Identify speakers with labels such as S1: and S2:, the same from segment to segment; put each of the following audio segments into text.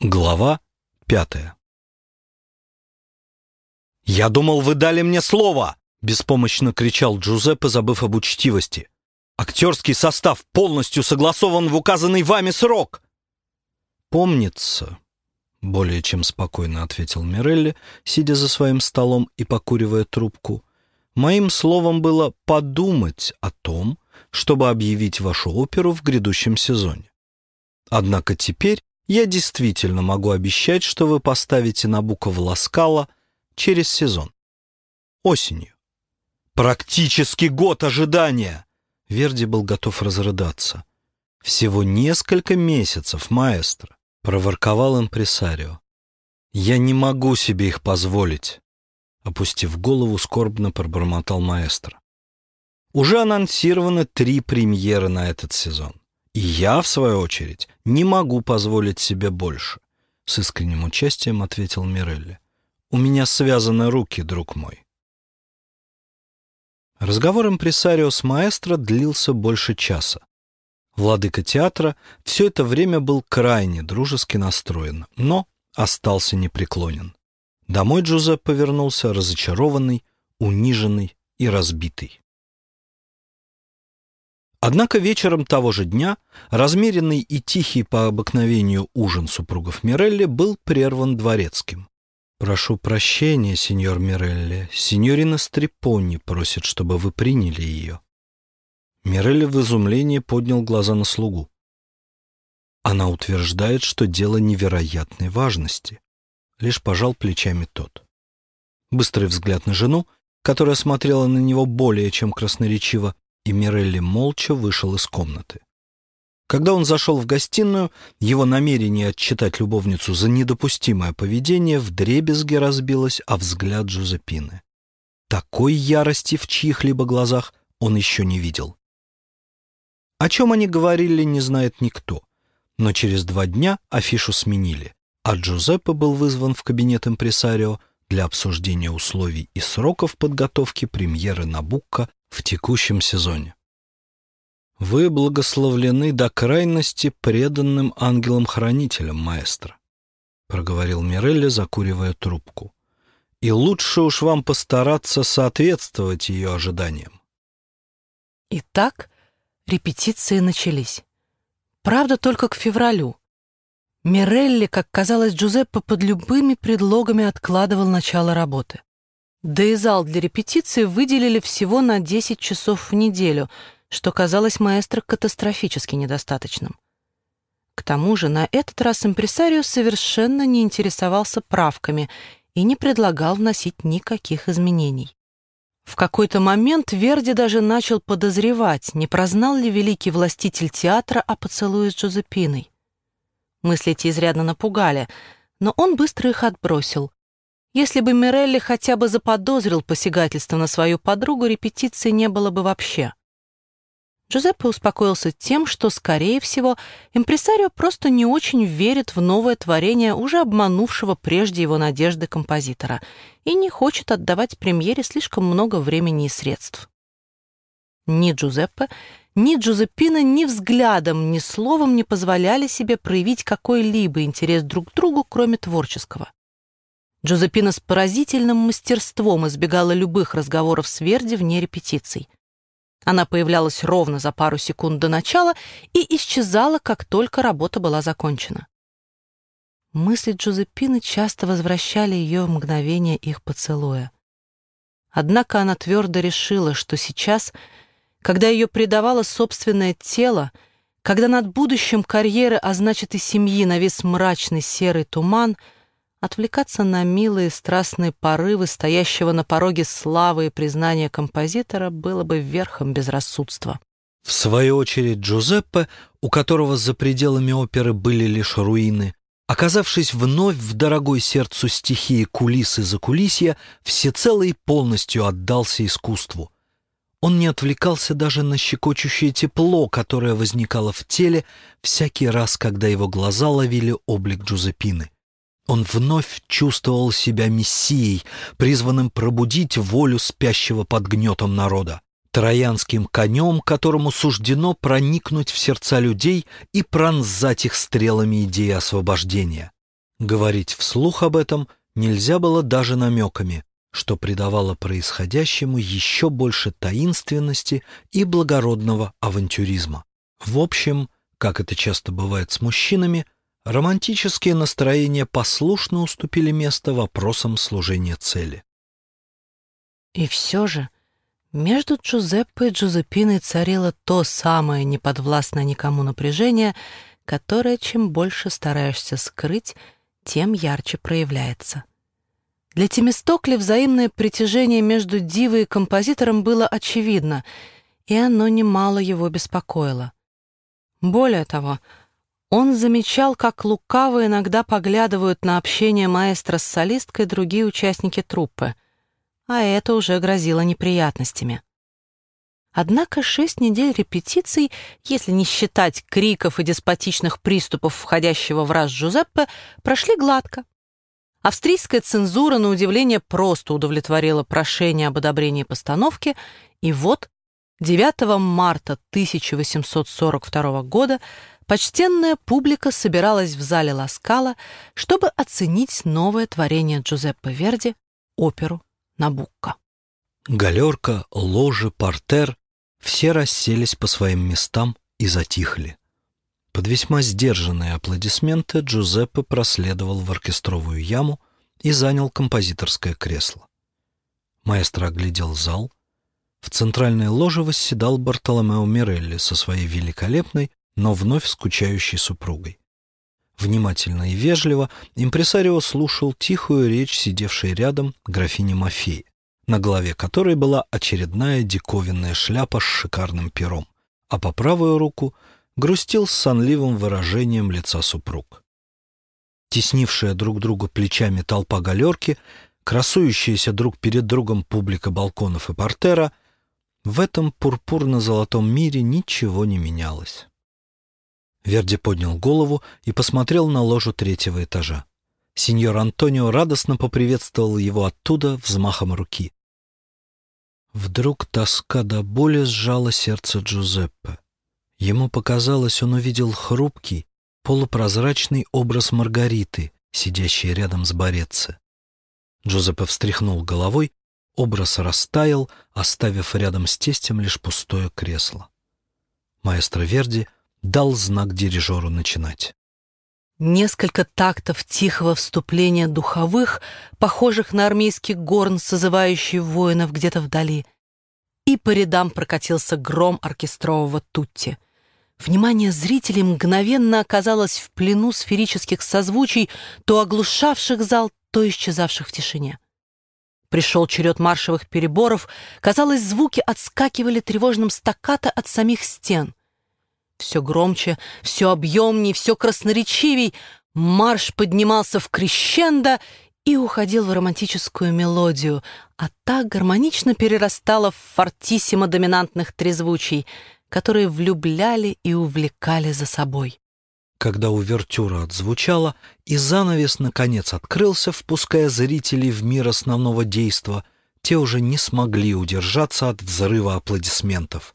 S1: Глава пятая «Я думал, вы дали мне слово!» — беспомощно кричал Джузеппе, забыв об учтивости. «Актерский состав полностью согласован в указанный вами срок!» «Помнится», — более чем спокойно ответил Мирелли, сидя за своим столом и покуривая трубку. «Моим словом было подумать о том, чтобы объявить вашу оперу в грядущем сезоне. Однако теперь я действительно могу обещать, что вы поставите Набука в Ласкала через сезон. Осенью. Практически год ожидания! Верди был готов разрыдаться. Всего несколько месяцев, маэстро, проворковал импресарио. Я не могу себе их позволить. Опустив голову, скорбно пробормотал маэстро. Уже анонсированы три премьеры на этот сезон. И я, в свою очередь, не могу позволить себе больше, с искренним участием ответил Мирелли. У меня связаны руки, друг мой. Разговор импресарио с маэстро длился больше часа. Владыка театра все это время был крайне дружески настроен, но остался непреклонен. Домой Джузеппе повернулся разочарованный, униженный и разбитый. Однако вечером того же дня размеренный и тихий по обыкновению ужин супругов Мирелли был прерван дворецким. «Прошу прощения, сеньор Мирелли. Сеньорина Стрепони просит, чтобы вы приняли ее». Мирелли в изумлении поднял глаза на слугу. Она утверждает, что дело невероятной важности. Лишь пожал плечами тот. Быстрый взгляд на жену, которая смотрела на него более чем красноречиво, и Мирелли молча вышел из комнаты. Когда он зашел в гостиную, его намерение отчитать любовницу за недопустимое поведение вдребезги разбилось о взгляд Джузепины. Такой ярости в чьих-либо глазах он еще не видел. О чем они говорили, не знает никто. Но через два дня афишу сменили, а Джузеппе был вызван в кабинет импресарио для обсуждения условий и сроков подготовки премьеры Набукка в текущем сезоне. Вы благословлены до крайности преданным ангелом-хранителем, маэстро, проговорил Мирелли, закуривая трубку. И лучше уж вам постараться соответствовать ее ожиданиям.
S2: Итак, репетиции начались. Правда, только к февралю. Мирелли, как казалось Джузеппе, под любыми предлогами откладывал начало работы. Да и зал для репетиции выделили всего на 10 часов в неделю, что казалось маэстро катастрофически недостаточным. К тому же на этот раз импресарио совершенно не интересовался правками и не предлагал вносить никаких изменений. В какой-то момент Верди даже начал подозревать, не прознал ли великий властитель театра о поцелуе с Джозепиной. Мысли эти изрядно напугали, но он быстро их отбросил. Если бы Мирелли хотя бы заподозрил посягательство на свою подругу, репетиции не было бы вообще. Джузеппе успокоился тем, что, скорее всего, импресарио просто не очень верит в новое творение уже обманувшего прежде его надежды композитора и не хочет отдавать премьере слишком много времени и средств. Ни Джузеппе, ни Джузеппина ни взглядом, ни словом не позволяли себе проявить какой-либо интерес друг к другу, кроме творческого. Джозепина с поразительным мастерством избегала любых разговоров с Верди вне репетиций. Она появлялась ровно за пару секунд до начала и исчезала, как только работа была закончена. Мысли Джозепины часто возвращали ее в мгновение их поцелуя. Однако она твердо решила, что сейчас, когда ее предавало собственное тело, когда над будущим карьеры, а значит и семьи, навис мрачный серый туман — Отвлекаться на милые страстные порывы стоящего на пороге славы и признания композитора было бы верхом безрассудства.
S1: В свою очередь Джузеппе, у которого за пределами оперы были лишь руины, оказавшись вновь в дорогой сердцу стихии кулисы за кулисья, всецело и полностью отдался искусству. Он не отвлекался даже на щекочущее тепло, которое возникало в теле всякий раз, когда его глаза ловили облик Джузеппины. Он вновь чувствовал себя мессией, призванным пробудить волю спящего под гнетом народа, троянским конем, которому суждено проникнуть в сердца людей и пронзать их стрелами идеи освобождения. Говорить вслух об этом нельзя было даже намеками, что придавало происходящему еще больше таинственности и благородного авантюризма. В общем, как это часто бывает с мужчинами, романтические настроения послушно уступили место вопросам служения цели.
S2: И все же между Джузеппе и Джузеппиной царило то самое неподвластное никому напряжение, которое чем больше стараешься скрыть, тем ярче проявляется. Для Темистокля взаимное притяжение между дивой и композитором было очевидно, и оно немало его беспокоило. Более того, он замечал, как лукаво иногда поглядывают на общение маэстро с солисткой другие участники труппы, а это уже грозило неприятностями. Однако шесть недель репетиций, если не считать криков и деспотичных приступов входящего в раз Джузеппе, прошли гладко. Австрийская цензура, на удивление, просто удовлетворила прошение об одобрении постановки, и вот 9 марта 1842 года почтенная публика собиралась в зале Ласкала, чтобы оценить новое творение Джузеппе Верди, оперу «Набукко».
S1: Галерка, ложи, портер все расселись по своим местам и затихли. Под весьма сдержанные аплодисменты Джузеппе проследовал в оркестровую яму и занял композиторское кресло. Маэстро оглядел зал. В центральной ложе восседал Бартоломео Мирелли со своей великолепной, но вновь скучающей супругой. Внимательно и вежливо импресарио слушал тихую речь, сидевшей рядом графини Мафеи на голове которой была очередная диковинная шляпа с шикарным пером, а по правую руку грустил с сонливым выражением лица супруг. Теснившая друг друга плечами толпа галерки, красующаяся друг перед другом публика балконов и портера, в этом пурпурно-золотом мире ничего не менялось. Верди поднял голову и посмотрел на ложу третьего этажа. Сеньор Антонио радостно поприветствовал его оттуда взмахом руки. Вдруг тоска до боли сжала сердце Джузеппе. Ему показалось, он увидел хрупкий, полупрозрачный образ Маргариты, сидящей рядом с Борецци. Джузеппе встряхнул головой, образ растаял, оставив рядом с тестем лишь пустое кресло. Маэстро Верди дал знак дирижеру начинать.
S2: Несколько тактов тихого вступления духовых, похожих на армейский горн, созывающий воинов где-то вдали. И по рядам прокатился гром оркестрового тутти. Внимание зрителей мгновенно оказалось в плену сферических созвучий, то оглушавших зал, то исчезавших в тишине. Пришел черед маршевых переборов, казалось, звуки отскакивали тревожным стаккато от самих стен — все громче, все объемней, все красноречивей. Марш поднимался в крещендо и уходил в романтическую мелодию, а так гармонично перерастала в фортиссимо доминантных трезвучий, которые влюбляли и увлекали за собой.
S1: Когда увертюра отзвучала, и занавес наконец открылся, впуская зрителей в мир основного действа, те уже не смогли удержаться от взрыва аплодисментов.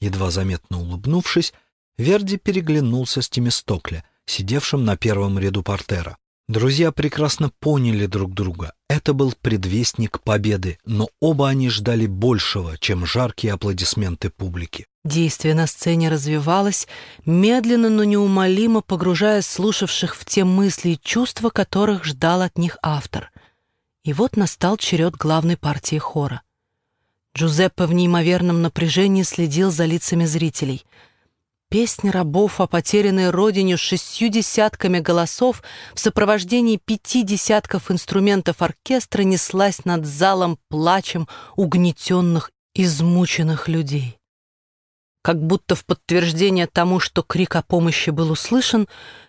S1: Едва заметно улыбнувшись, Верди переглянулся с Тимистокля, сидевшим на первом ряду портера. Друзья прекрасно поняли друг друга. Это был предвестник победы, но оба они ждали большего, чем жаркие аплодисменты публики.
S2: Действие на сцене развивалось, медленно, но неумолимо погружая слушавших в те мысли и чувства, которых ждал от них автор. И вот настал черед главной партии хора. Джузеппе в неимоверном напряжении следил за лицами зрителей — Песня рабов о потерянной родине с шестью десятками голосов в сопровождении пяти десятков инструментов оркестра неслась над залом плачем угнетенных, измученных людей. Как будто в подтверждение тому, что крик о помощи был услышан,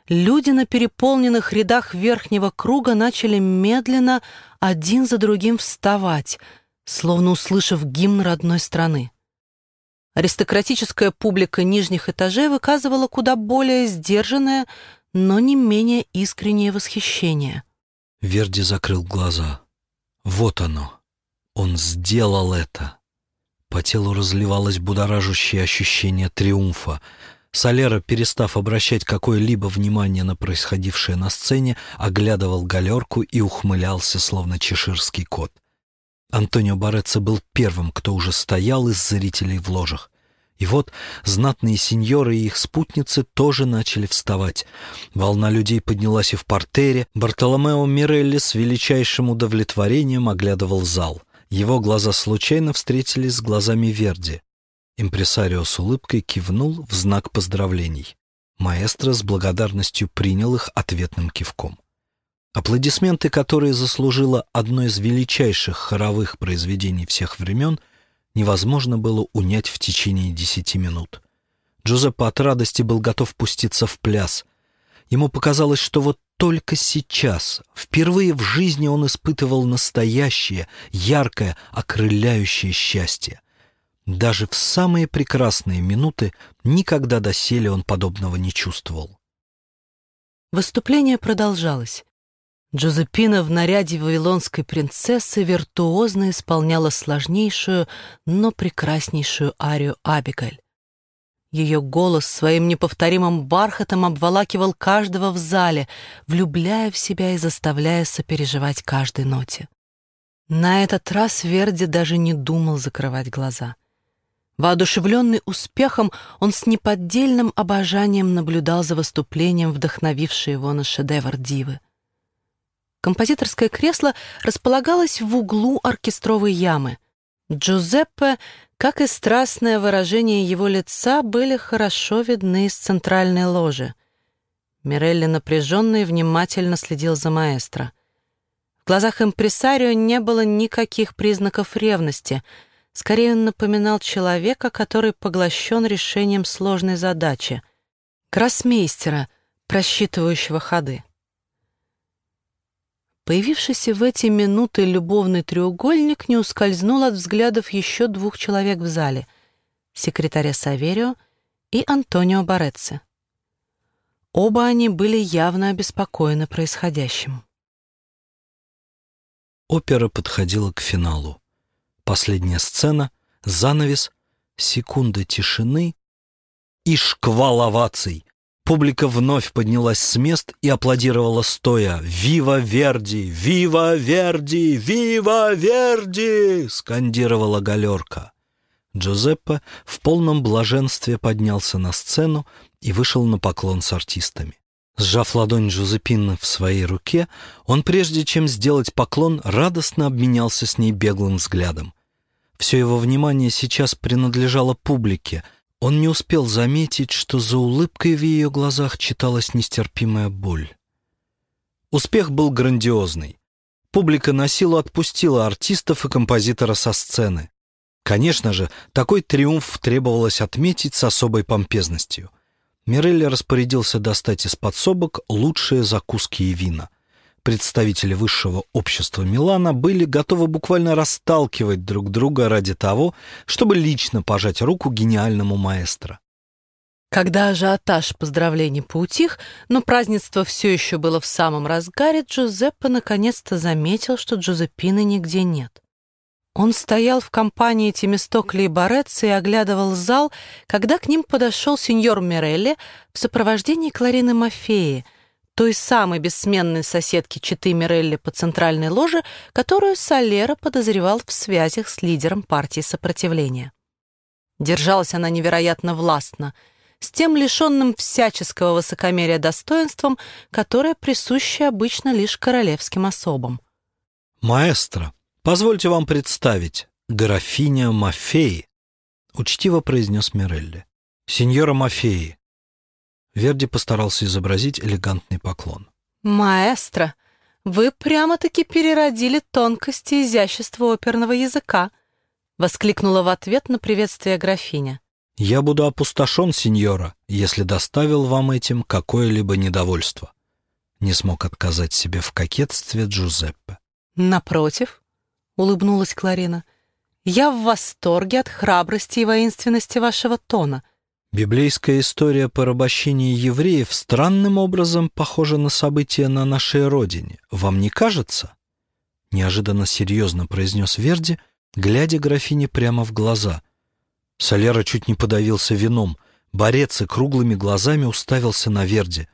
S2: люди на переполненных рядах верхнего круга начали медленно один за другим вставать, словно услышав гимн родной страны. Аристократическая публика нижних этажей выказывала куда более сдержанное, но не менее искреннее восхищение.
S1: Верди закрыл глаза. Вот оно. Он сделал это. По телу разливалось будоражащее ощущение триумфа. Солера, перестав обращать какое-либо внимание на происходившее на сцене, оглядывал галерку и ухмылялся, словно чеширский кот. Антонио Бареццо был первым, кто уже стоял из зрителей в ложах. И вот знатные сеньоры и их спутницы тоже начали вставать. Волна людей поднялась и в портере. Бартоломео Мирелли с величайшим удовлетворением оглядывал зал. Его глаза случайно встретились с глазами Верди. Импресарио с улыбкой кивнул в знак поздравлений. Маэстро с благодарностью принял их ответным кивком. Аплодисменты, которые заслужило одно из величайших хоровых произведений всех времен, невозможно было унять в течение десяти минут. Джузеппе от радости был готов пуститься в пляс. Ему показалось, что вот только сейчас, впервые в жизни он испытывал настоящее, яркое, окрыляющее счастье. Даже в самые прекрасные минуты никогда доселе он подобного не чувствовал.
S2: Выступление продолжалось. Джозепина в наряде вавилонской принцессы виртуозно исполняла сложнейшую, но прекраснейшую арию Абигаль. Ее голос своим неповторимым бархатом обволакивал каждого в зале, влюбляя в себя и заставляя сопереживать каждой ноте. На этот раз Верди даже не думал закрывать глаза. Воодушевленный успехом, он с неподдельным обожанием наблюдал за выступлением, вдохновившей его на шедевр дивы. Композиторское кресло располагалось в углу оркестровой ямы. Джузеппе, как и страстное выражение его лица, были хорошо видны из центральной ложи. Мирелли напряженно и внимательно следил за маэстро. В глазах импресарио не было никаких признаков ревности. Скорее, он напоминал человека, который поглощен решением сложной задачи. Гроссмейстера, просчитывающего ходы. Появившийся в эти минуты любовный треугольник не ускользнул от взглядов еще двух человек в зале — секретаря Саверио и Антонио Барецци. Оба они были явно обеспокоены происходящим.
S1: Опера подходила к финалу. Последняя сцена, занавес, секунда тишины и шквал оваций. Публика вновь поднялась с мест и аплодировала стоя. «Вива Верди! Вива Верди! Вива Верди!» — скандировала галерка. Джузеппе в полном блаженстве поднялся на сцену и вышел на поклон с артистами. Сжав ладонь Джузеппины в своей руке, он, прежде чем сделать поклон, радостно обменялся с ней беглым взглядом. Все его внимание сейчас принадлежало публике — он не успел заметить, что за улыбкой в ее глазах читалась нестерпимая боль. Успех был грандиозный. Публика на силу отпустила артистов и композитора со сцены. Конечно же, такой триумф требовалось отметить с особой помпезностью. Мирелли распорядился достать из подсобок лучшие закуски и вина — представители высшего общества Милана были готовы буквально расталкивать друг друга ради того, чтобы лично пожать руку гениальному маэстро.
S2: Когда ажиотаж поздравлений поутих, но празднество все еще было в самом разгаре, Джузеппе наконец-то заметил, что Джузеппины нигде нет. Он стоял в компании Тимистокли и Борецци и оглядывал зал, когда к ним подошел сеньор Мирелли в сопровождении Кларины Мафеи — той самой бессменной соседки Читы Мирелли по центральной ложе, которую Солера подозревал в связях с лидером партии сопротивления. Держалась она невероятно властно, с тем лишенным всяческого высокомерия достоинством, которое присуще обычно лишь королевским особам.
S1: «Маэстро, позвольте вам представить, графиня Мафеи», — учтиво произнес Мирелли. «Сеньора Мафеи, Верди постарался изобразить элегантный поклон.
S2: «Маэстро, вы прямо-таки переродили тонкости и изящество оперного языка», воскликнула в ответ на приветствие графиня.
S1: «Я буду опустошен, сеньора, если доставил вам этим какое-либо недовольство», не смог отказать себе в кокетстве Джузеппе.
S2: «Напротив», — улыбнулась Кларина, «я в восторге от храбрости и воинственности вашего тона.
S1: Библейская история порабощения евреев странным образом похожа на события на нашей родине. Вам не кажется? Неожиданно серьезно произнес Верди, глядя графине прямо в глаза. Солера чуть не подавился вином. Борец и круглыми глазами уставился на Верди.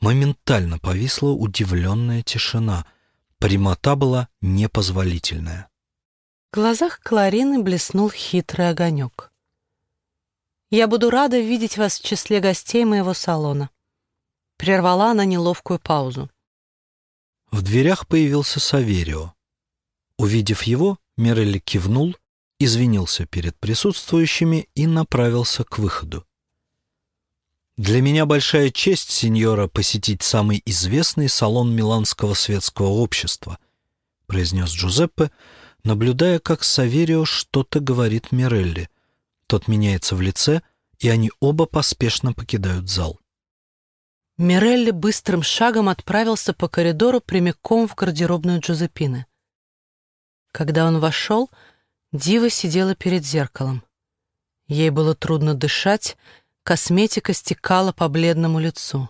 S1: Моментально повисла удивленная тишина. Прямота была непозволительная.
S2: В глазах Кларины блеснул хитрый огонек. «Я буду рада видеть вас в числе гостей моего салона», — прервала она неловкую паузу.
S1: В дверях появился Саверио. Увидев его, Мирелли кивнул, извинился перед присутствующими и направился к выходу. «Для меня большая честь, сеньора, посетить самый известный салон Миланского светского общества», произнес Джузеппе, наблюдая, как Саверио что-то говорит Мирелли. Тот меняется в лице, и они оба поспешно покидают зал.
S2: Мирелли быстрым шагом отправился по коридору прямиком в гардеробную Джузеппины. Когда он вошел, Дива сидела перед зеркалом. Ей было трудно дышать, Косметика стекала по бледному лицу.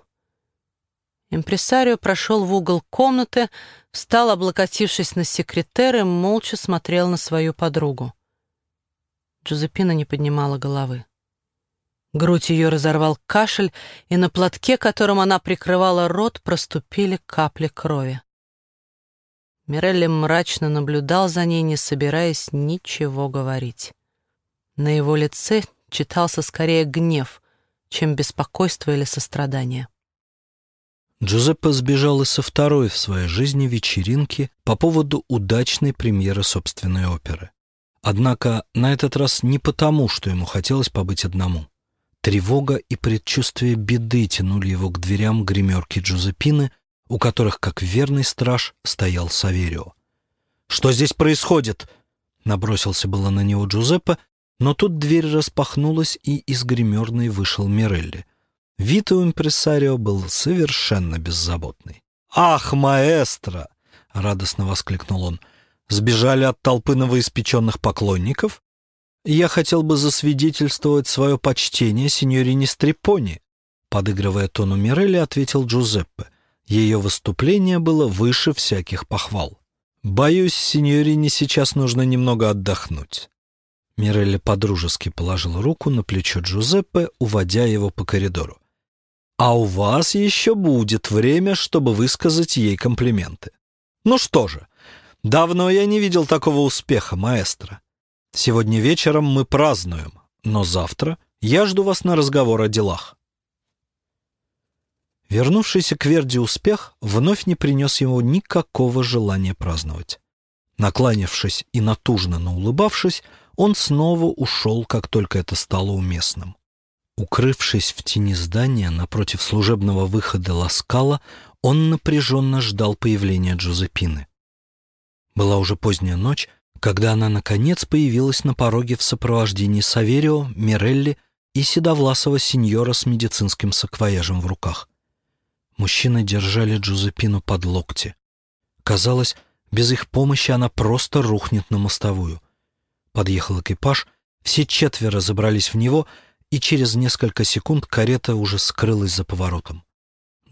S2: Импресарио прошел в угол комнаты, встал, облокотившись на секретер, и молча смотрел на свою подругу. Джузеппина не поднимала головы. Грудь ее разорвал кашель, и на платке, которым она прикрывала рот, проступили капли крови. Мирелли мрачно наблюдал за ней, не собираясь ничего говорить. На его лице читался скорее гнев, чем беспокойство или сострадание.
S1: Джузеппе сбежал и со второй в своей жизни вечеринки по поводу удачной премьеры собственной оперы. Однако на этот раз не потому, что ему хотелось побыть одному. Тревога и предчувствие беды тянули его к дверям гримерки Джузеппины, у которых, как верный страж, стоял Саверио. «Что здесь происходит?» Набросился было на него Джузеппе, но тут дверь распахнулась, и из гримерной вышел Мирелли. Вид у импресарио был совершенно беззаботный. «Ах, маэстро!» — радостно воскликнул он. «Сбежали от толпы новоиспеченных поклонников? Я хотел бы засвидетельствовать свое почтение сеньорине Стрепони», подыгрывая тону Мирелли, ответил Джузеппе. Ее выступление было выше всяких похвал. «Боюсь, сеньорине сейчас нужно немного отдохнуть». Мирелли подружески положил руку на плечо Джузеппе, уводя его по коридору. «А у вас еще будет время, чтобы высказать ей комплименты. Ну что же, давно я не видел такого успеха, маэстро. Сегодня вечером мы празднуем, но завтра я жду вас на разговор о делах». Вернувшийся к Верди успех вновь не принес ему никакого желания праздновать. Накланившись и натужно наулыбавшись, он снова ушел, как только это стало уместным. Укрывшись в тени здания напротив служебного выхода Ласкала, он напряженно ждал появления Джузепины. Была уже поздняя ночь, когда она, наконец, появилась на пороге в сопровождении Саверио, Мирелли и седовласого сеньора с медицинским саквояжем в руках. Мужчины держали Джузепину под локти. Казалось, без их помощи она просто рухнет на мостовую. Подъехал экипаж, все четверо забрались в него, и через несколько секунд карета уже скрылась за поворотом.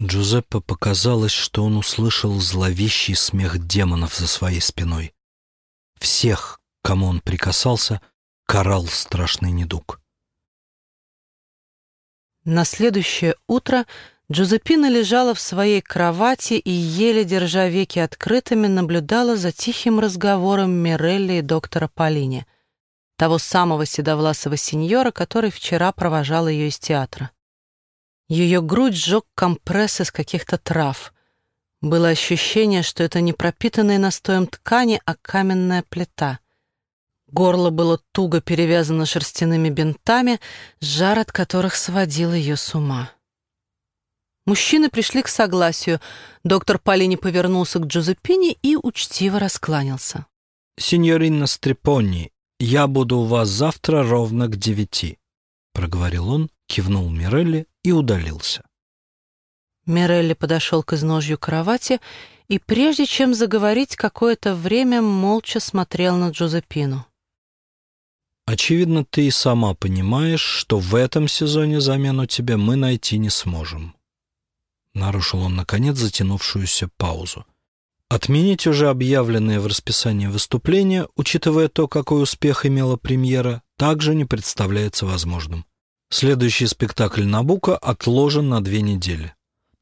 S1: Джузеппе показалось, что он услышал зловещий смех демонов за своей спиной. Всех, кому он прикасался, карал страшный недуг.
S2: На следующее утро Джузеппина лежала в своей кровати и, еле держа веки открытыми, наблюдала за тихим разговором Мирелли и доктора Полини того самого седовласого сеньора, который вчера провожал ее из театра. Ее грудь сжег компресс из каких-то трав. Было ощущение, что это не пропитанная настоем ткани, а каменная плита. Горло было туго перевязано шерстяными бинтами, жар от которых сводил ее с ума. Мужчины пришли к согласию. Доктор Полини повернулся к Джузеппине и учтиво раскланялся.
S1: «Синьорина Стрепони, «Я буду у вас завтра ровно к девяти», — проговорил он, кивнул Мирелли и удалился.
S2: Мирелли подошел к изножью кровати и, прежде чем заговорить, какое-то время молча смотрел на Джузеппину.
S1: «Очевидно, ты и сама понимаешь, что в этом сезоне замену тебе мы найти не сможем», — нарушил он, наконец, затянувшуюся паузу. Отменить уже объявленные в расписании выступления, учитывая то, какой успех имела премьера, также не представляется возможным. Следующий спектакль Набука отложен на две недели.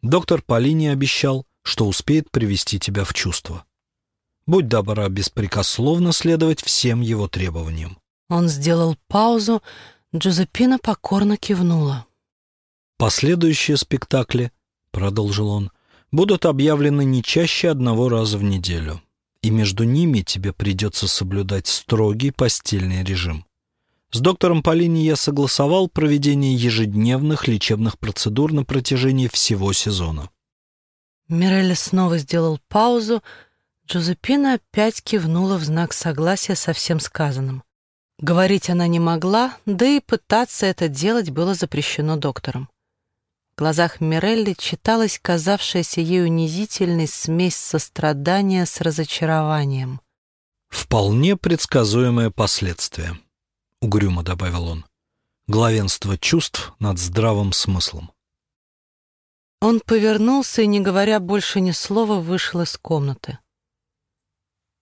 S1: Доктор Полини обещал, что успеет привести тебя в чувство. Будь добра беспрекословно следовать всем его требованиям.
S2: Он сделал паузу, Джузеппина покорно кивнула.
S1: Последующие спектакли, продолжил он, будут объявлены не чаще одного раза в неделю, и между ними тебе придется соблюдать строгий постельный режим. С доктором Полини я согласовал проведение ежедневных лечебных процедур на протяжении всего сезона.
S2: Мирелли снова сделал паузу. Джозепина опять кивнула в знак согласия со всем сказанным. Говорить она не могла, да и пытаться это делать было запрещено доктором. В глазах Мирелли читалась казавшаяся ей унизительной смесь сострадания с разочарованием.
S1: «Вполне предсказуемое последствие», — угрюмо добавил он. «Главенство чувств над здравым смыслом».
S2: Он повернулся и, не говоря больше ни слова, вышел из комнаты.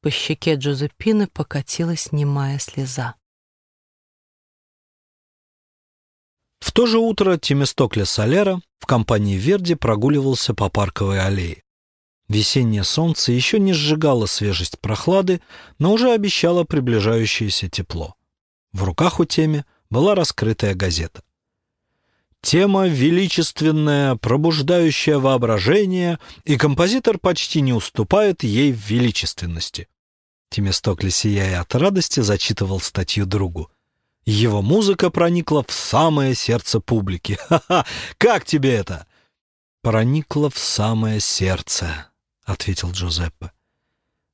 S2: По щеке Джозепины покатилась немая слеза.
S1: В то же утро Тимистокля Солера в компании Верди прогуливался по парковой аллее. Весеннее солнце еще не сжигало свежесть прохлады, но уже обещало приближающееся тепло. В руках у Теми была раскрытая газета. Тема величественная, пробуждающая воображение, и композитор почти не уступает ей в величественности. Тимистокли, сияя от радости, зачитывал статью другу. Его музыка проникла в самое сердце публики. Ха-ха! Как тебе это? Проникла в самое сердце, ответил Джузеппе.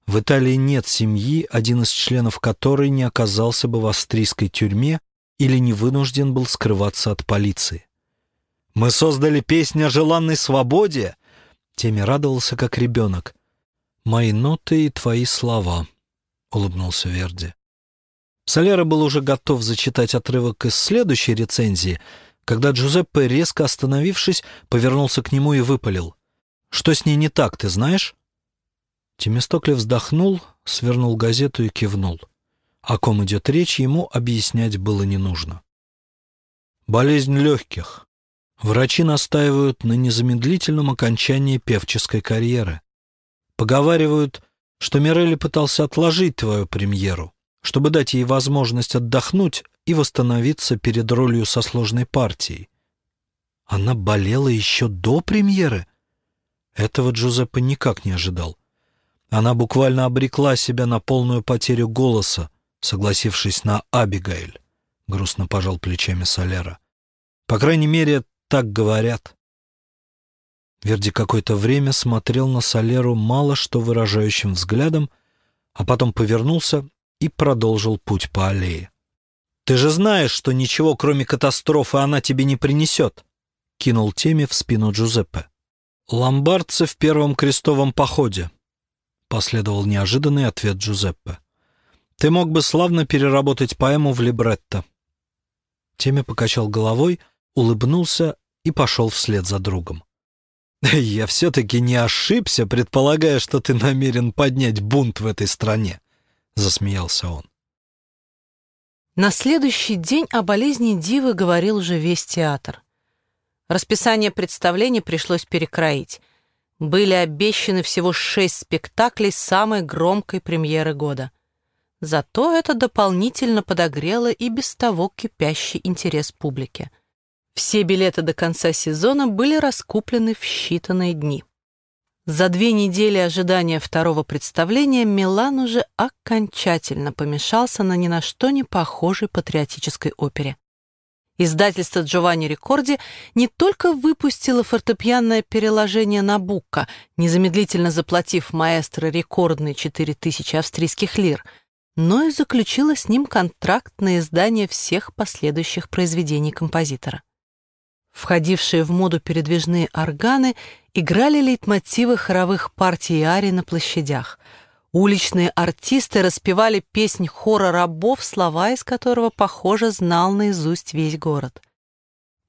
S1: В Италии нет семьи, один из членов которой не оказался бы в австрийской тюрьме или не вынужден был скрываться от полиции. Мы создали песню о желанной свободе. Теме радовался, как ребенок. Мои ноты и твои слова, улыбнулся Верди. Солера был уже готов зачитать отрывок из следующей рецензии, когда Джузеппе, резко остановившись, повернулся к нему и выпалил. «Что с ней не так, ты знаешь?» Темистокли вздохнул, свернул газету и кивнул. О ком идет речь, ему объяснять было не нужно. «Болезнь легких», Врачи настаивают на незамедлительном окончании певческой карьеры. Поговаривают, что Мирелли пытался отложить твою премьеру, чтобы дать ей возможность отдохнуть и восстановиться перед ролью со сложной партией. Она болела еще до премьеры? Этого Джузеппе никак не ожидал. Она буквально обрекла себя на полную потерю голоса, согласившись на Абигайль, — грустно пожал плечами Солера. По крайней мере, так говорят. Верди какое-то время смотрел на Солеру мало что выражающим взглядом, а потом повернулся и продолжил путь по аллее. «Ты же знаешь, что ничего, кроме катастрофы, она тебе не принесет!» — кинул теме в спину Джузеппе. «Ломбардцы в первом крестовом походе», — последовал неожиданный ответ Джузеппе. «Ты мог бы славно переработать поэму в либретто». Теме покачал головой — улыбнулся и пошел вслед за другом. «Я все-таки не ошибся, предполагая, что ты намерен поднять бунт в этой стране», — засмеялся он.
S2: На следующий день о болезни Дивы говорил уже весь театр. Расписание представлений пришлось перекроить. Были обещаны всего шесть спектаклей самой громкой премьеры года. Зато это дополнительно подогрело и без того кипящий интерес публики. Все билеты до конца сезона были раскуплены в считанные дни. За две недели ожидания второго представления Милан уже окончательно помешался на ни на что не похожей патриотической опере. Издательство Джованни Рикорди не только выпустило фортепианное переложение Набукко, незамедлительно заплатив маэстро рекордные 4000 австрийских лир, но и заключило с ним контракт на издание всех последующих произведений композитора. Входившие в моду передвижные органы играли лейтмотивы хоровых партий и арий на площадях. Уличные артисты распевали песнь хора рабов, слова из которого, похоже, знал наизусть весь город.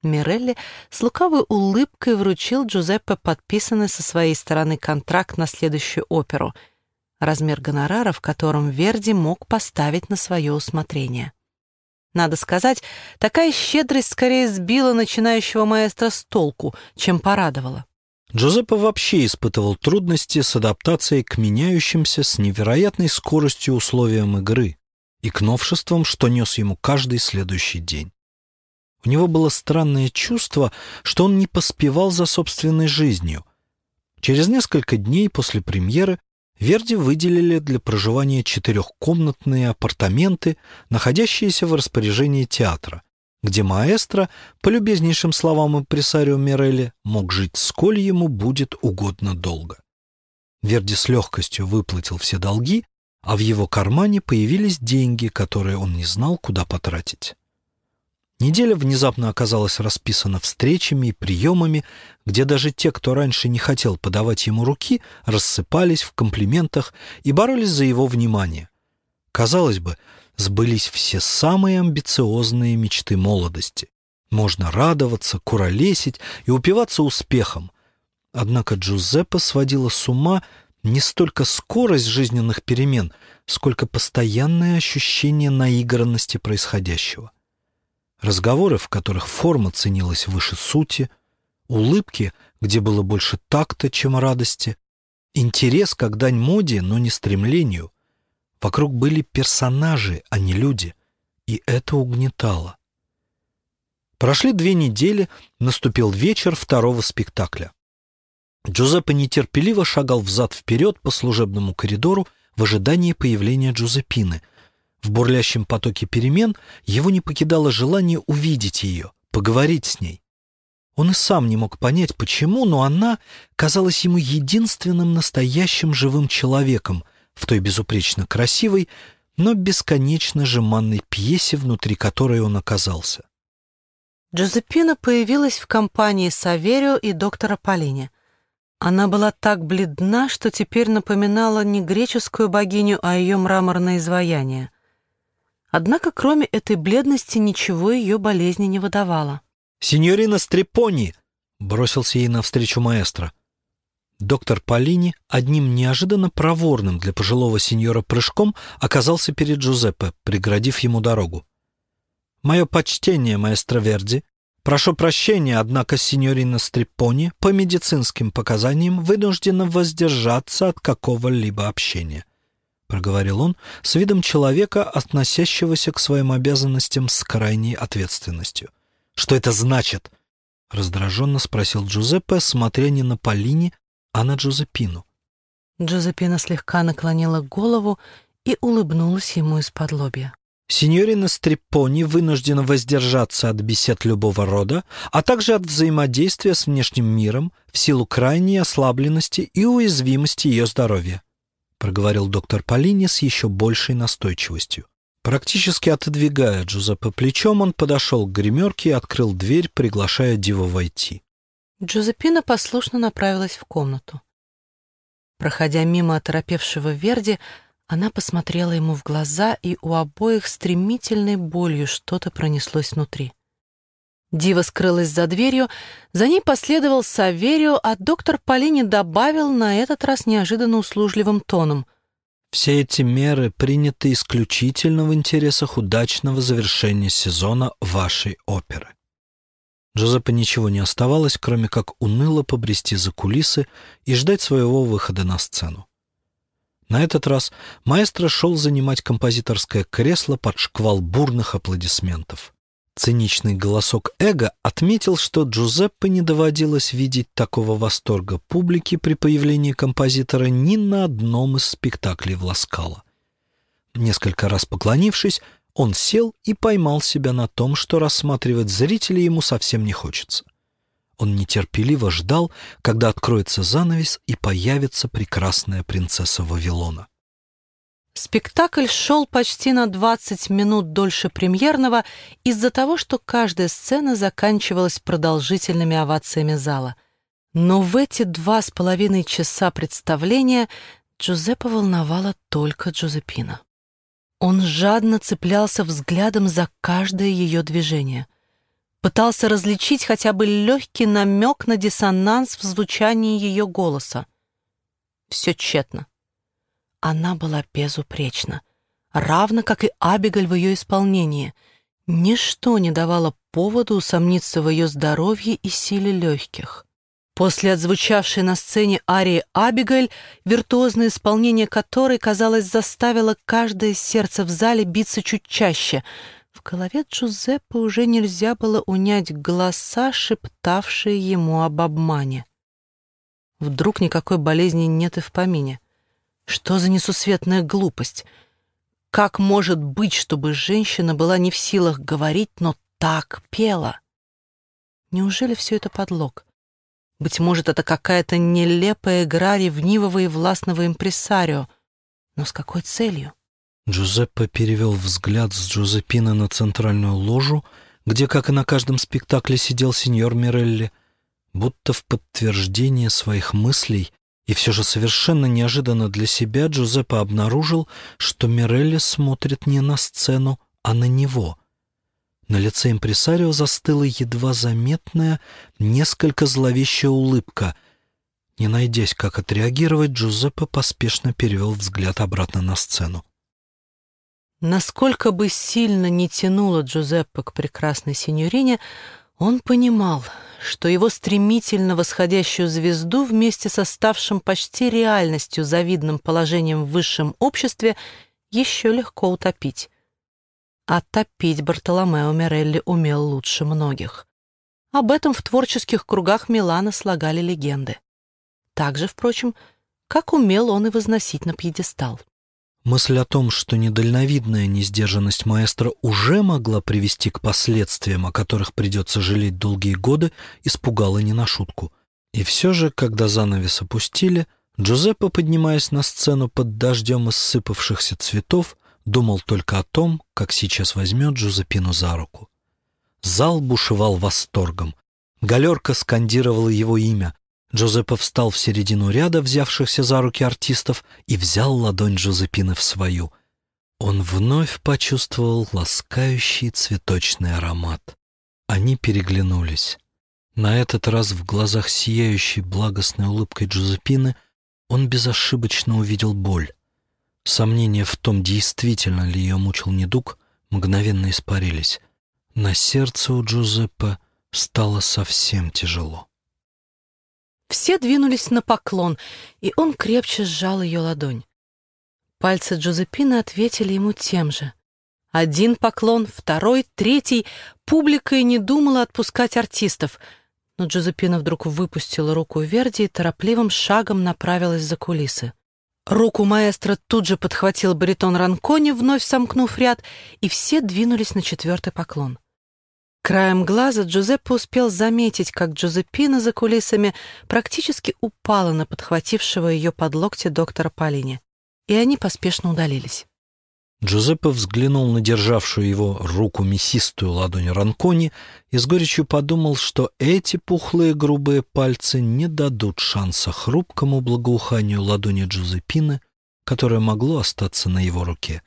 S2: Мирелли с лукавой улыбкой вручил Джузеппе подписанный со своей стороны контракт на следующую оперу, размер гонорара в котором Верди мог поставить на свое усмотрение. Надо сказать, такая щедрость скорее сбила начинающего маэстро с толку, чем порадовала.
S1: Джузеппе вообще испытывал трудности с адаптацией к меняющимся с невероятной скоростью условиям игры и к новшествам, что нес ему каждый следующий день. У него было странное чувство, что он не поспевал за собственной жизнью. Через несколько дней после премьеры Верди выделили для проживания четырехкомнатные апартаменты, находящиеся в распоряжении театра, где маэстро, по любезнейшим словам импресарио Мирелли, мог жить сколь ему будет угодно долго. Верди с легкостью выплатил все долги, а в его кармане появились деньги, которые он не знал, куда потратить. Неделя внезапно оказалась расписана встречами и приемами, где даже те, кто раньше не хотел подавать ему руки, рассыпались в комплиментах и боролись за его внимание. Казалось бы, сбылись все самые амбициозные мечты молодости. Можно радоваться, куролесить и упиваться успехом. Однако Джузеппе сводила с ума не столько скорость жизненных перемен, сколько постоянное ощущение наигранности происходящего разговоры, в которых форма ценилась выше сути, улыбки, где было больше такта, чем радости, интерес как дань моде, но не стремлению. Вокруг были персонажи, а не люди, и это угнетало. Прошли две недели, наступил вечер второго спектакля. Джузеппе нетерпеливо шагал взад-вперед по служебному коридору в ожидании появления Джузеппины — в бурлящем потоке перемен его не покидало желание увидеть ее, поговорить с ней. Он и сам не мог понять, почему, но она казалась ему единственным настоящим живым человеком в той безупречно красивой, но бесконечно жеманной пьесе, внутри которой он оказался.
S2: Джозепина появилась в компании Саверио и доктора Полини. Она была так бледна, что теперь напоминала не греческую богиню, а ее мраморное изваяние. Однако, кроме этой бледности, ничего ее болезни не выдавало.
S1: «Синьорина Стрепони!» — бросился ей навстречу маэстро. Доктор Полини одним неожиданно проворным для пожилого сеньора прыжком оказался перед Джузеппе, преградив ему дорогу. «Мое почтение, маэстро Верди. Прошу прощения, однако синьорина Стрепони по медицинским показаниям вынуждена воздержаться от какого-либо общения проговорил он с видом человека, относящегося к своим обязанностям с крайней ответственностью. «Что это значит?» — раздраженно спросил Джузеппе, смотря не на Полини, а на Джузеппину.
S2: Джузеппина слегка наклонила голову и улыбнулась ему из-под лобья.
S1: Синьорина Стрипони вынуждена воздержаться от бесед любого рода, а также от взаимодействия с внешним миром в силу крайней ослабленности и уязвимости ее здоровья проговорил доктор Полини с еще большей настойчивостью. Практически отодвигая Джузеппе плечом, он подошел к гримерке и открыл дверь, приглашая Диву войти.
S2: Джузеппина послушно направилась в комнату. Проходя мимо оторопевшего Верди, она посмотрела ему в глаза, и у обоих стремительной болью что-то пронеслось внутри. Дива скрылась за дверью, за ней последовал Саверио, а доктор Полини добавил на этот раз неожиданно услужливым тоном.
S1: «Все эти меры приняты исключительно в интересах удачного завершения сезона вашей оперы». Джозеппе ничего не оставалось, кроме как уныло побрести за кулисы и ждать своего выхода на сцену. На этот раз маэстро шел занимать композиторское кресло под шквал бурных аплодисментов. Циничный голосок эго отметил, что Джузеппе не доводилось видеть такого восторга публики при появлении композитора ни на одном из спектаклей в Ласкало. Несколько раз поклонившись, он сел и поймал себя на том, что рассматривать зрителей ему совсем не хочется. Он нетерпеливо ждал, когда откроется занавес и появится прекрасная принцесса Вавилона.
S2: Спектакль шел почти на 20 минут дольше премьерного из-за того, что каждая сцена заканчивалась продолжительными овациями зала. Но в эти два с половиной часа представления Джузеппе волновала только Джузеппина. Он жадно цеплялся взглядом за каждое ее движение. Пытался различить хотя бы легкий намек на диссонанс в звучании ее голоса. Все тщетно. Она была безупречна, равно как и Абигаль в ее исполнении. Ничто не давало поводу усомниться в ее здоровье и силе легких. После отзвучавшей на сцене арии «Абигель», виртуозное исполнение которой, казалось, заставило каждое сердце в зале биться чуть чаще, в голове Джузеппе уже нельзя было унять голоса, шептавшие ему об обмане. Вдруг никакой болезни нет и в помине. Что за несусветная глупость? Как может быть, чтобы женщина была не в силах говорить, но так пела? Неужели все это подлог? Быть может, это какая-то нелепая игра ревнивого и властного импресарио. Но с какой целью?
S1: Джузеппе перевел взгляд с Джузеппины на центральную ложу, где, как и на каждом спектакле, сидел сеньор Мирелли, будто в подтверждение своих мыслей, и все же совершенно неожиданно для себя Джузеппе обнаружил, что Мирелли смотрит не на сцену, а на него — на лице импресарио застыла едва заметная, несколько зловещая улыбка. Не найдясь, как отреагировать, Джузеппе поспешно перевел взгляд обратно на сцену.
S2: Насколько бы сильно не тянуло Джузеппе к прекрасной синьорине, он понимал, что его стремительно восходящую звезду вместе со ставшим почти реальностью завидным положением в высшем обществе еще легко утопить а топить Бартоломео Мирелли умел лучше многих. Об этом в творческих кругах Милана слагали легенды. Так же, впрочем, как умел он и возносить на пьедестал.
S1: Мысль о том, что недальновидная несдержанность маэстро уже могла привести к последствиям, о которых придется жалеть долгие годы, испугала не на шутку. И все же, когда занавес опустили, Джузеппе, поднимаясь на сцену под дождем из сыпавшихся цветов, думал только о том, как сейчас возьмет Джузепину за руку. Зал бушевал восторгом. Галерка скандировала его имя. Джузеппе встал в середину ряда взявшихся за руки артистов и взял ладонь Джузепины в свою. Он вновь почувствовал ласкающий цветочный аромат. Они переглянулись. На этот раз в глазах сияющей благостной улыбкой Джузепины он безошибочно увидел боль. Сомнения в том, действительно ли ее мучил недуг, мгновенно испарились. На сердце у Джузеппе стало совсем тяжело.
S2: Все двинулись на поклон, и он крепче сжал ее ладонь. Пальцы Джузеппины ответили ему тем же. Один поклон, второй, третий. Публика и не думала отпускать артистов, но Джузеппина вдруг выпустила руку Верди и торопливым шагом направилась за кулисы. Руку маэстро тут же подхватил баритон Ранкони, вновь сомкнув ряд, и все двинулись на четвертый поклон. Краем глаза Джузеппе успел заметить, как Джузеппина за кулисами практически упала на подхватившего ее под локти доктора Полини, и они поспешно удалились.
S1: Джузеппе взглянул на державшую его руку мясистую ладонь Ранкони и с горечью подумал, что эти пухлые грубые пальцы не дадут шанса хрупкому благоуханию ладони Джузеппины, которое могло остаться на его руке.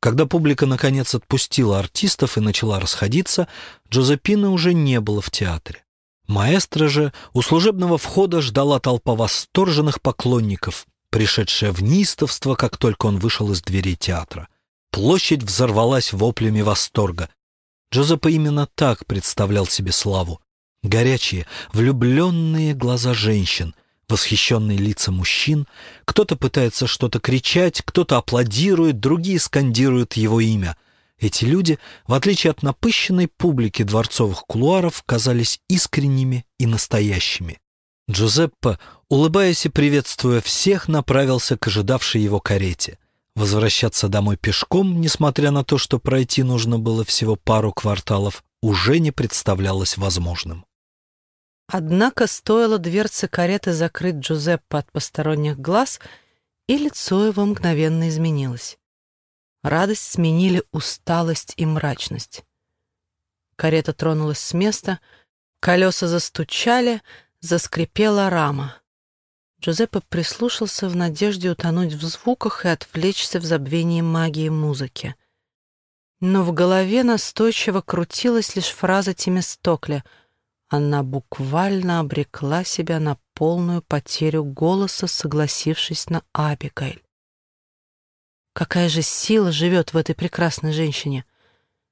S1: Когда публика наконец отпустила артистов и начала расходиться, Джозепины уже не было в театре. Маэстро же у служебного входа ждала толпа восторженных поклонников, пришедшая в неистовство, как только он вышел из дверей театра. Площадь взорвалась воплями восторга. Джозеппе именно так представлял себе славу. Горячие, влюбленные глаза женщин, восхищенные лица мужчин. Кто-то пытается что-то кричать, кто-то аплодирует, другие скандируют его имя. Эти люди, в отличие от напыщенной публики дворцовых кулуаров, казались искренними и настоящими. Джузеппе, улыбаясь и приветствуя всех, направился к ожидавшей его карете. Возвращаться домой пешком, несмотря на то, что пройти нужно было всего пару кварталов, уже не представлялось возможным.
S2: Однако стоило дверце кареты закрыть Джузеппе от посторонних глаз, и лицо его мгновенно изменилось. Радость сменили усталость и мрачность. Карета тронулась с места, колеса застучали — Заскрипела рама. Джузеппе прислушался в надежде утонуть в звуках и отвлечься в забвении магии музыки. Но в голове настойчиво крутилась лишь фраза Тимистокля. Она буквально обрекла себя на полную потерю голоса, согласившись на Абигайль. Какая же сила живет в этой прекрасной женщине?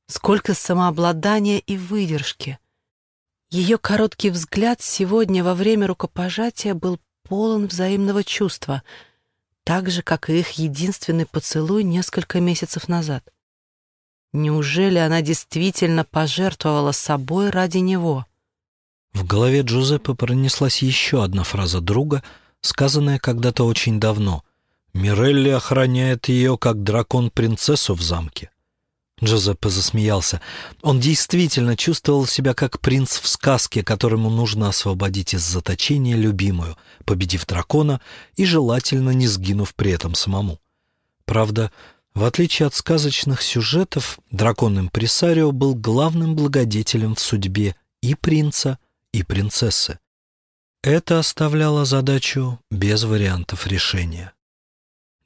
S2: сколько самообладания и выдержки. Ее короткий взгляд сегодня во время рукопожатия был полон взаимного чувства, так же, как и их единственный поцелуй несколько месяцев назад. Неужели она действительно пожертвовала собой ради него?
S1: В голове Джузеппе пронеслась еще одна фраза друга, сказанная когда-то очень давно. «Мирелли охраняет ее, как дракон принцессу в замке». Джузеппе засмеялся. Он действительно чувствовал себя как принц в сказке, которому нужно освободить из заточения любимую, победив дракона и желательно не сгинув при этом самому. Правда, в отличие от сказочных сюжетов, дракон Импресарио был главным благодетелем в судьбе и принца, и принцессы. Это оставляло задачу без вариантов решения.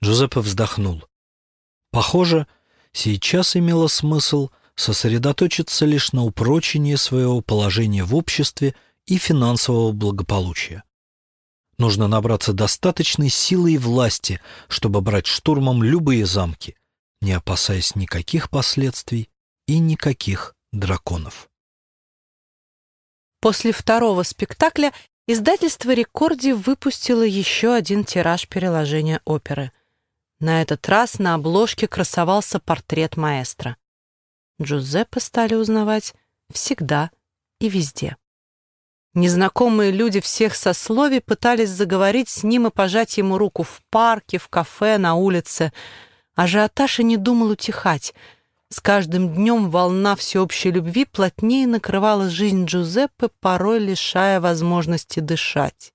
S1: Джузеппе вздохнул. Похоже, сейчас имело смысл сосредоточиться лишь на упрочении своего положения в обществе и финансового благополучия. Нужно набраться достаточной силы и власти, чтобы брать штурмом любые замки, не опасаясь никаких последствий и никаких драконов.
S2: После второго спектакля издательство «Рекорди» выпустило еще один тираж переложения оперы. На этот раз на обложке красовался портрет маэстро. Джузеппе стали узнавать всегда и везде. Незнакомые люди всех сословий пытались заговорить с ним и пожать ему руку в парке, в кафе, на улице. Ажиотаж и не думал утихать. С каждым днем волна всеобщей любви плотнее накрывала жизнь Джузеппе, порой лишая возможности дышать.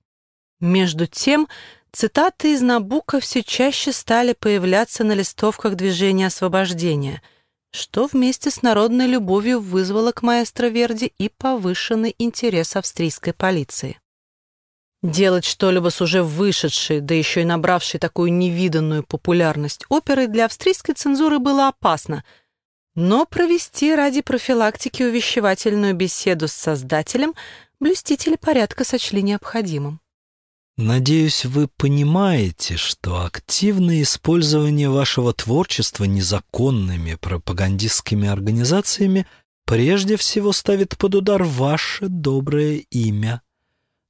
S2: Между тем, цитаты из Набука все чаще стали появляться на листовках движения освобождения — что вместе с народной любовью вызвало к маэстро Верди и повышенный интерес австрийской полиции. Делать что-либо с уже вышедшей, да еще и набравшей такую невиданную популярность оперы для австрийской цензуры было опасно, но провести ради профилактики увещевательную беседу с создателем блюстители порядка сочли необходимым.
S1: Надеюсь, вы понимаете, что активное использование вашего творчества незаконными пропагандистскими организациями прежде всего ставит под удар ваше доброе имя.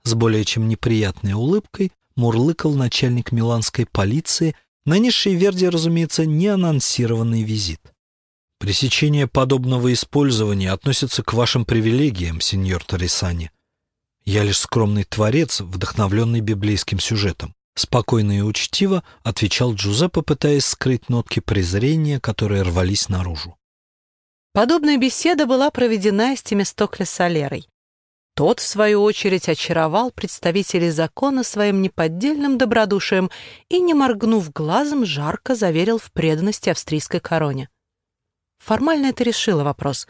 S1: С более чем неприятной улыбкой мурлыкал начальник миланской полиции, нанесший Верди, разумеется, неанонсированный визит. Пресечение подобного использования относится к вашим привилегиям, сеньор Торисани. Я лишь скромный творец, вдохновленный библейским сюжетом. Спокойно и учтиво отвечал Джузеппе, пытаясь скрыть нотки презрения, которые рвались наружу.
S2: Подобная беседа была проведена с Темистокле Солерой. Тот, в свою очередь, очаровал представителей закона своим неподдельным добродушием и, не моргнув глазом, жарко заверил в преданности австрийской короне. Формально это решило вопрос.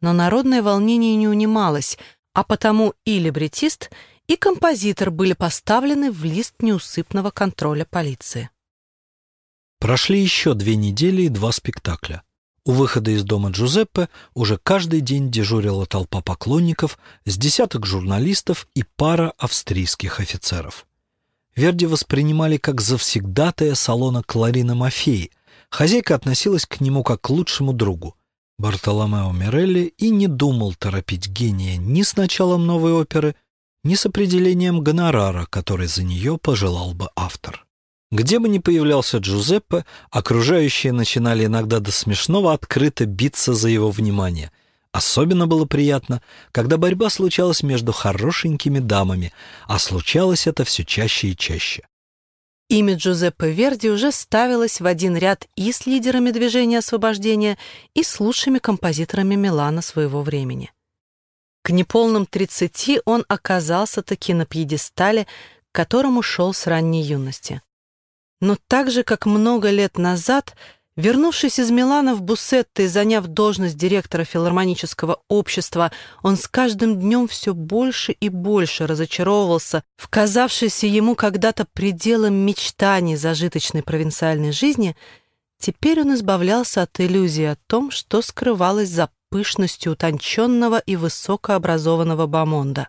S2: Но народное волнение не унималось, а потому и либретист, и композитор были поставлены в лист неусыпного контроля полиции.
S1: Прошли еще две недели и два спектакля. У выхода из дома Джузеппе уже каждый день дежурила толпа поклонников с десяток журналистов и пара австрийских офицеров. Верди воспринимали как завсегдатая салона Кларина Мафеи. Хозяйка относилась к нему как к лучшему другу. Бартоломео Мирелли и не думал торопить гения ни с началом новой оперы, ни с определением гонорара, который за нее пожелал бы автор. Где бы ни появлялся Джузеппе, окружающие начинали иногда до смешного открыто биться за его внимание. Особенно было приятно, когда борьба случалась между хорошенькими дамами, а случалось это все чаще и чаще.
S2: Имя Джузеппе Верди уже ставилось в один ряд и с лидерами движения освобождения, и с лучшими композиторами Милана своего времени. К неполным тридцати он оказался таки на пьедестале, к которому шел с ранней юности. Но так же, как много лет назад — Вернувшись из Милана в Буссетто и заняв должность директора филармонического общества, он с каждым днем все больше и больше разочаровывался в казавшейся ему когда-то пределом мечтаний зажиточной провинциальной жизни. Теперь он избавлялся от иллюзии о том, что скрывалось за пышностью утонченного и высокообразованного бомонда.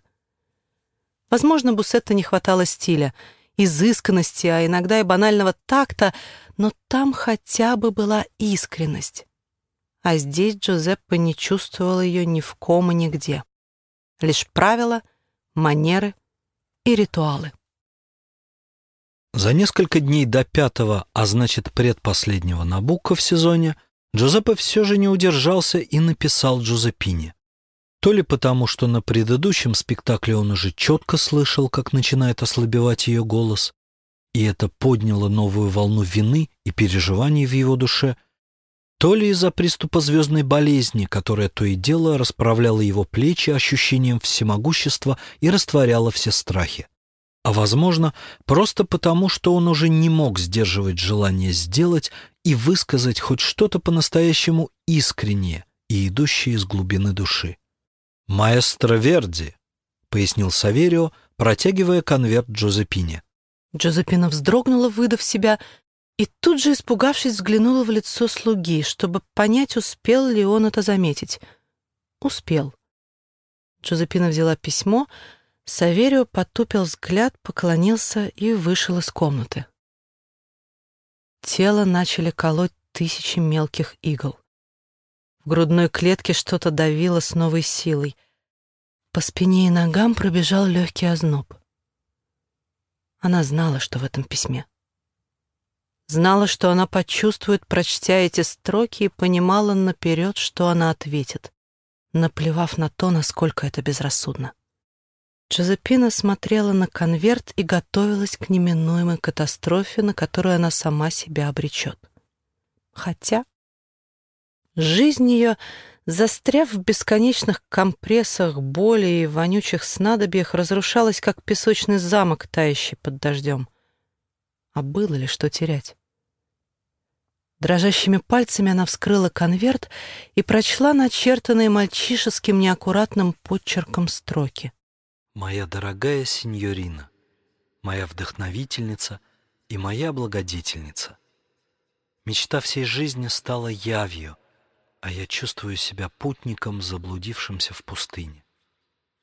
S2: Возможно, Буссетто не хватало стиля — изысканности, а иногда и банального такта, но там хотя бы была искренность. А здесь Джузеппе не чувствовал ее ни в ком и нигде. Лишь правила, манеры и ритуалы.
S1: За несколько дней до пятого, а значит предпоследнего Набука в сезоне, Джузеппе все же не удержался и написал Джузеппине. То ли потому, что на предыдущем спектакле он уже четко слышал, как начинает ослабевать ее голос, и это подняло новую волну вины и переживаний в его душе, то ли из-за приступа звездной болезни, которая то и дело расправляла его плечи ощущением всемогущества и растворяла все страхи а, возможно, просто потому, что он уже не мог сдерживать желание сделать и высказать хоть что-то по-настоящему искреннее и идущее из глубины души. «Маэстро Верди», — пояснил Саверио, протягивая конверт Джозепине.
S2: Джозепина вздрогнула, выдав себя, и тут же, испугавшись, взглянула в лицо слуги, чтобы понять, успел ли он это заметить. Успел. Джозепина взяла письмо, — Саверио потупил взгляд, поклонился и вышел из комнаты. Тело начали колоть тысячи мелких игл. В грудной клетке что-то давило с новой силой. По спине и ногам пробежал легкий озноб. Она знала, что в этом письме. Знала, что она почувствует, прочтя эти строки, и понимала наперед, что она ответит, наплевав на то, насколько это безрассудно. Джозепина смотрела на конверт и готовилась к неминуемой катастрофе, на которую она сама себя обречет. Хотя жизнь ее, застряв в бесконечных компрессах боли и вонючих снадобьях, разрушалась, как песочный замок, тающий под дождем. А было ли что терять? Дрожащими пальцами она вскрыла конверт и прочла начертанные мальчишеским неаккуратным подчерком строки.
S1: Моя дорогая сеньорина, моя вдохновительница и моя благодетельница. Мечта всей жизни стала явью, а я чувствую себя путником, заблудившимся в пустыне.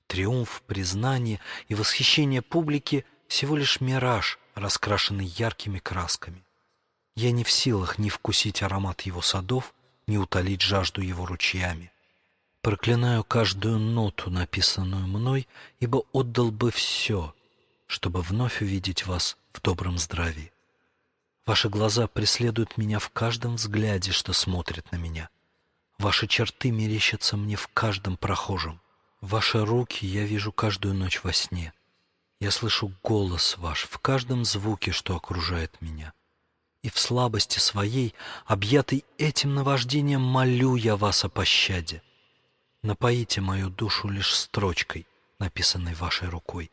S1: Триумф, признание и восхищение публики — всего лишь мираж, раскрашенный яркими красками. Я не в силах ни вкусить аромат его садов, ни утолить жажду его ручьями. Проклинаю каждую ноту, написанную мной, ибо отдал бы все, чтобы вновь увидеть вас в добром здравии. Ваши глаза преследуют меня в каждом взгляде, что смотрит на меня. Ваши черты мерещатся мне в каждом прохожем. Ваши руки я вижу каждую ночь во сне. Я слышу голос ваш в каждом звуке, что окружает меня. И в слабости своей, объятый этим наваждением, молю я вас о пощаде. Напоите мою душу лишь строчкой, написанной вашей рукой.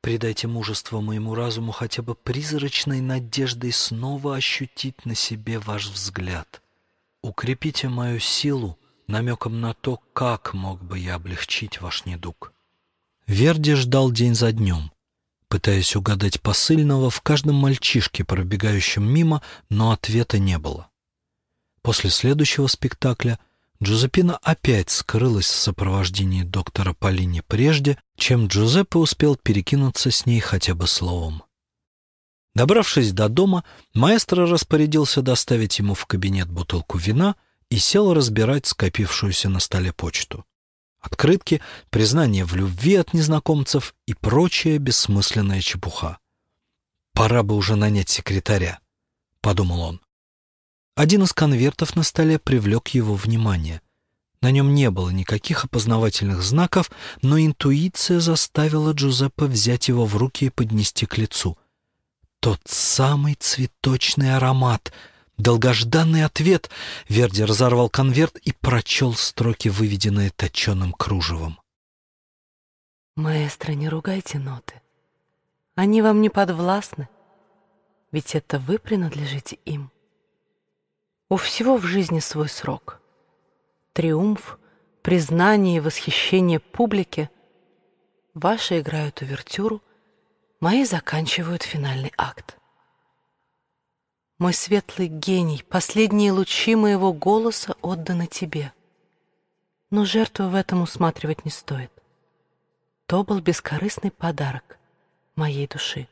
S1: Придайте мужество моему разуму хотя бы призрачной надеждой снова ощутить на себе ваш взгляд. Укрепите мою силу намеком на то, как мог бы я облегчить ваш недуг. Верди ждал день за днем, пытаясь угадать посыльного в каждом мальчишке, пробегающем мимо, но ответа не было. После следующего спектакля Джузеппина опять скрылась в сопровождении доктора Полини прежде, чем Джузеппе успел перекинуться с ней хотя бы словом. Добравшись до дома, маэстро распорядился доставить ему в кабинет бутылку вина и сел разбирать скопившуюся на столе почту. Открытки, признание в любви от незнакомцев и прочая бессмысленная чепуха. «Пора бы уже нанять секретаря», — подумал он. Один из конвертов на столе привлек его внимание. На нем не было никаких опознавательных знаков, но интуиция заставила Джузеппе взять его в руки и поднести к лицу. Тот самый цветочный аромат, долгожданный ответ. Верди разорвал конверт и прочел строки, выведенные точеным кружевом.
S2: «Маэстро, не ругайте ноты. Они вам не подвластны, ведь это вы принадлежите им». У всего в жизни свой срок. Триумф, признание и восхищение публики. Ваши играют увертюру, мои заканчивают финальный акт. Мой светлый гений, последние лучи моего голоса отданы тебе. Но жертву в этом усматривать не стоит. То был бескорыстный подарок моей души.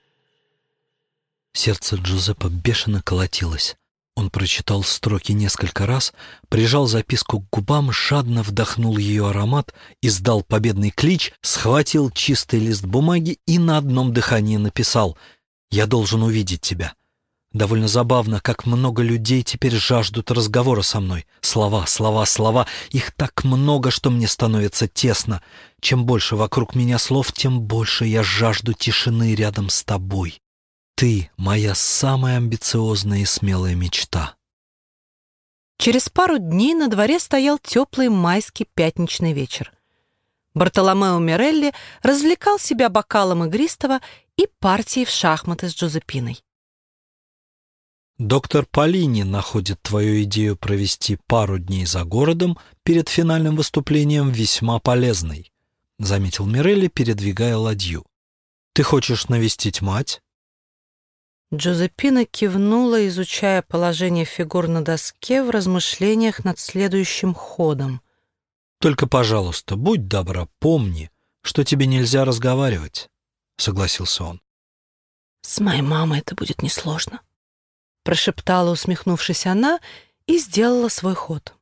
S1: Сердце Джузеппе бешено колотилось. Он прочитал строки несколько раз, прижал записку к губам, жадно вдохнул ее аромат, издал победный клич, схватил чистый лист бумаги и на одном дыхании написал «Я должен увидеть тебя». Довольно забавно, как много людей теперь жаждут разговора со мной. Слова, слова, слова. Их так много, что мне становится тесно. Чем больше вокруг меня слов, тем больше я жажду тишины рядом с тобой. Ты — моя самая амбициозная и смелая мечта.
S2: Через пару дней на дворе стоял теплый майский пятничный вечер. Бартоломео Мирелли развлекал себя бокалом игристого и партией в шахматы с Джозепиной.
S1: Доктор Полини находит твою идею провести пару дней за городом перед финальным выступлением весьма полезной, заметил Мирелли, передвигая ладью. Ты хочешь навестить мать?
S2: Джозепина кивнула, изучая положение фигур на доске в размышлениях над следующим ходом.
S1: «Только, пожалуйста, будь добра, помни, что тебе нельзя разговаривать», — согласился он.
S2: «С моей мамой это будет несложно», — прошептала, усмехнувшись она, и сделала свой ход.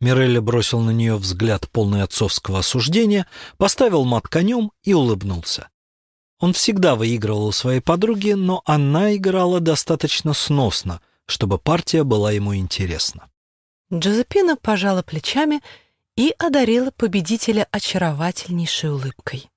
S1: Мирелли бросил на нее взгляд полный отцовского осуждения, поставил мат конем и улыбнулся. Он всегда выигрывал у своей подруги, но она играла достаточно сносно, чтобы партия была ему интересна.
S2: Джозепина пожала плечами и одарила победителя очаровательнейшей улыбкой.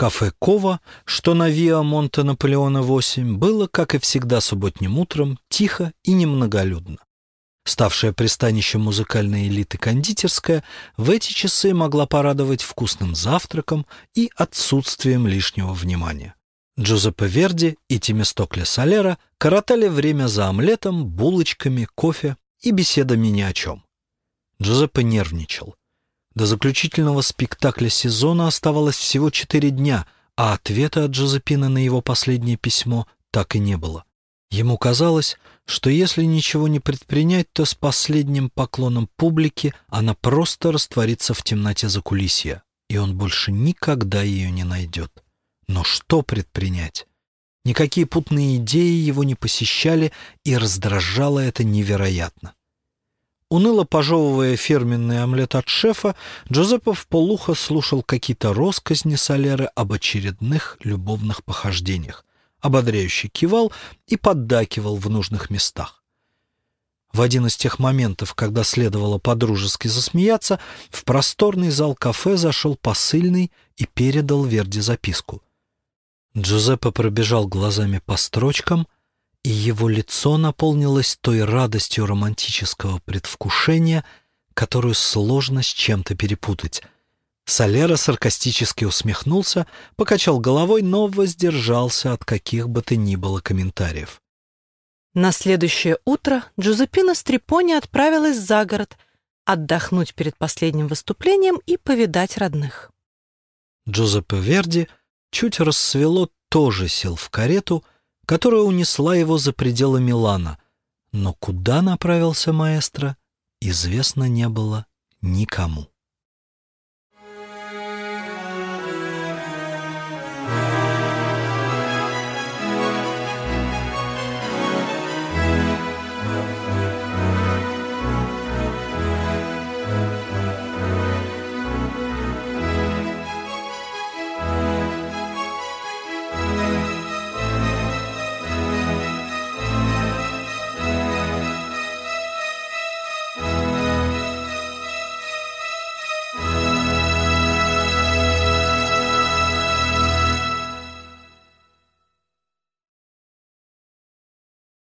S1: Кафе «Кова», что на Виа Монте Наполеона 8, было, как и всегда субботним утром, тихо и немноголюдно. Ставшая пристанищем музыкальной элиты кондитерская, в эти часы могла порадовать вкусным завтраком и отсутствием лишнего внимания. Джузеппе Верди и Тимистокле Солера коротали время за омлетом, булочками, кофе и беседами ни о чем. Джузеппе нервничал. До заключительного спектакля сезона оставалось всего четыре дня, а ответа от Джозепины на его последнее письмо так и не было. Ему казалось, что если ничего не предпринять, то с последним поклоном публики она просто растворится в темноте закулисья, и он больше никогда ее не найдет. Но что предпринять? Никакие путные идеи его не посещали, и раздражало это невероятно. Уныло пожевывая фирменный омлет от шефа, Джозеппо вполуха слушал какие-то росказни Солеры об очередных любовных похождениях, ободряюще кивал и поддакивал в нужных местах. В один из тех моментов, когда следовало подружески засмеяться, в просторный зал кафе зашел посыльный и передал Верди записку. Джузеппе пробежал глазами по строчкам — и его лицо наполнилось той радостью романтического предвкушения, которую сложно с чем-то перепутать. Солера саркастически усмехнулся, покачал головой, но воздержался от каких бы то ни было комментариев.
S2: На следующее утро Джузеппина Стрепони отправилась за город отдохнуть перед последним выступлением и повидать родных.
S1: Джузеппе Верди чуть рассвело тоже сел в карету — которая унесла его за пределы Милана, но куда направился маэстро, известно не было никому.